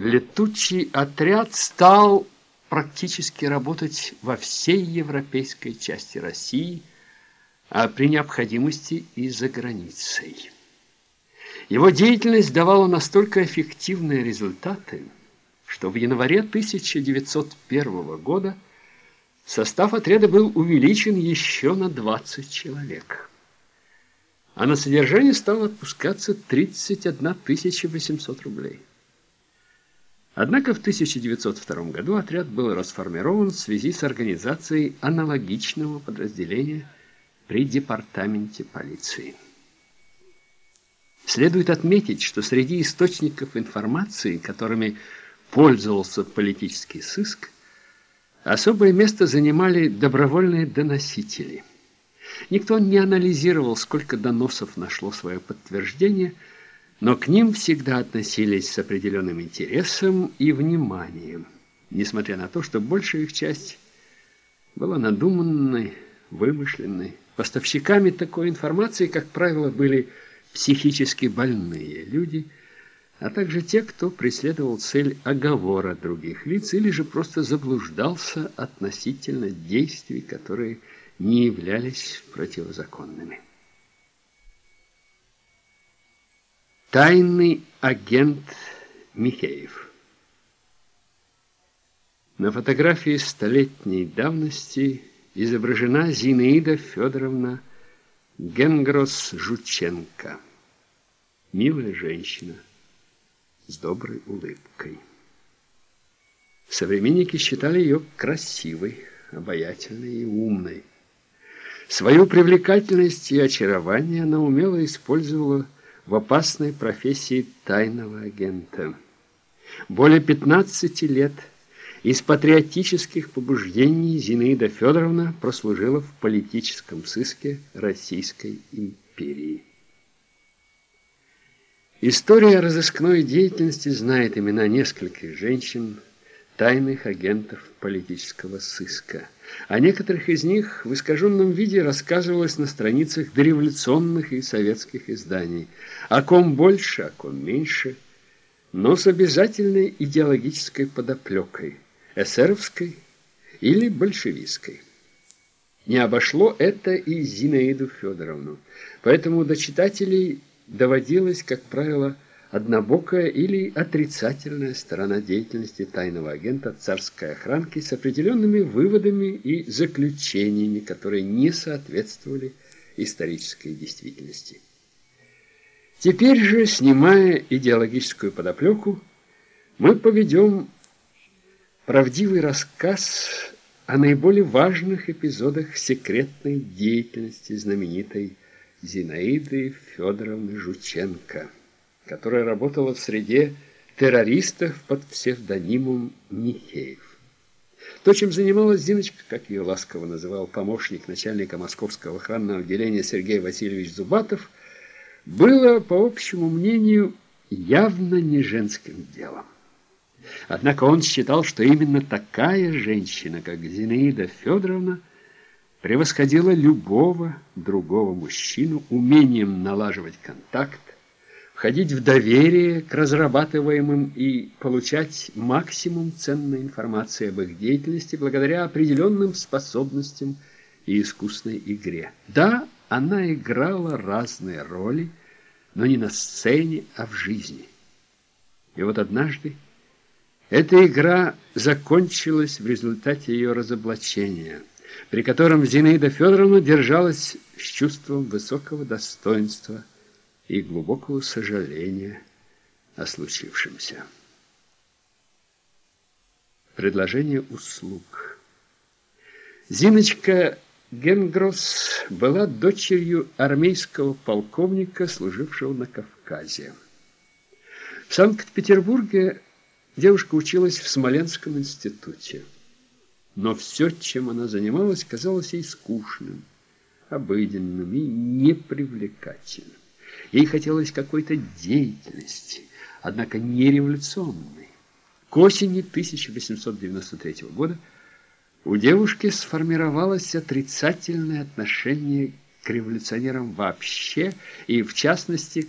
Летучий отряд стал практически работать во всей европейской части России, а при необходимости и за границей. Его деятельность давала настолько эффективные результаты, что в январе 1901 года состав отряда был увеличен еще на 20 человек. А на содержание стало отпускаться 31 800 рублей. Однако в 1902 году отряд был расформирован в связи с организацией аналогичного подразделения при департаменте полиции. Следует отметить, что среди источников информации, которыми пользовался политический сыск, особое место занимали добровольные доносители. Никто не анализировал, сколько доносов нашло свое подтверждение – но к ним всегда относились с определенным интересом и вниманием, несмотря на то, что большая их часть была надуманной, вымышленной. Поставщиками такой информации, как правило, были психически больные люди, а также те, кто преследовал цель оговора других лиц или же просто заблуждался относительно действий, которые не являлись противозаконными. Тайный агент Михеев На фотографии столетней давности изображена Зинаида Федоровна Генгрос-Жученко. Милая женщина с доброй улыбкой. Современники считали ее красивой, обаятельной и умной. Свою привлекательность и очарование она умело использовала в опасной профессии тайного агента. Более 15 лет из патриотических побуждений Зинаида Федоровна прослужила в политическом сыске Российской империи. История разыскной деятельности знает имена нескольких женщин, тайных агентов политического сыска. О некоторых из них в искаженном виде рассказывалось на страницах дореволюционных и советских изданий. О ком больше, о ком меньше, но с обязательной идеологической подоплекой, эсеровской или большевистской. Не обошло это и Зинаиду Федоровну, поэтому до читателей доводилось, как правило, однобокая или отрицательная сторона деятельности тайного агента царской охранки с определенными выводами и заключениями, которые не соответствовали исторической действительности. Теперь же, снимая идеологическую подоплеку, мы поведем правдивый рассказ о наиболее важных эпизодах секретной деятельности знаменитой Зинаиды Федоровны Жученко которая работала в среде террористов под псевдонимом Михеев. То, чем занималась Зиночка, как ее ласково называл помощник начальника московского охранного отделения Сергей Васильевич Зубатов, было, по общему мнению, явно не женским делом. Однако он считал, что именно такая женщина, как Зинаида Федоровна, превосходила любого другого мужчину умением налаживать контакт, входить в доверие к разрабатываемым и получать максимум ценной информации об их деятельности благодаря определенным способностям и искусной игре. Да, она играла разные роли, но не на сцене, а в жизни. И вот однажды эта игра закончилась в результате ее разоблачения, при котором Зинаида Федоровна держалась с чувством высокого достоинства – и глубокого сожаления о случившемся. Предложение услуг. Зиночка Генгросс была дочерью армейского полковника, служившего на Кавказе. В Санкт-Петербурге девушка училась в Смоленском институте. Но все, чем она занималась, казалось ей скучным, обыденным и непривлекательным. Ей хотелось какой-то деятельности, однако не революционной. К осени 1893 года у девушки сформировалось отрицательное отношение к революционерам вообще и, в частности,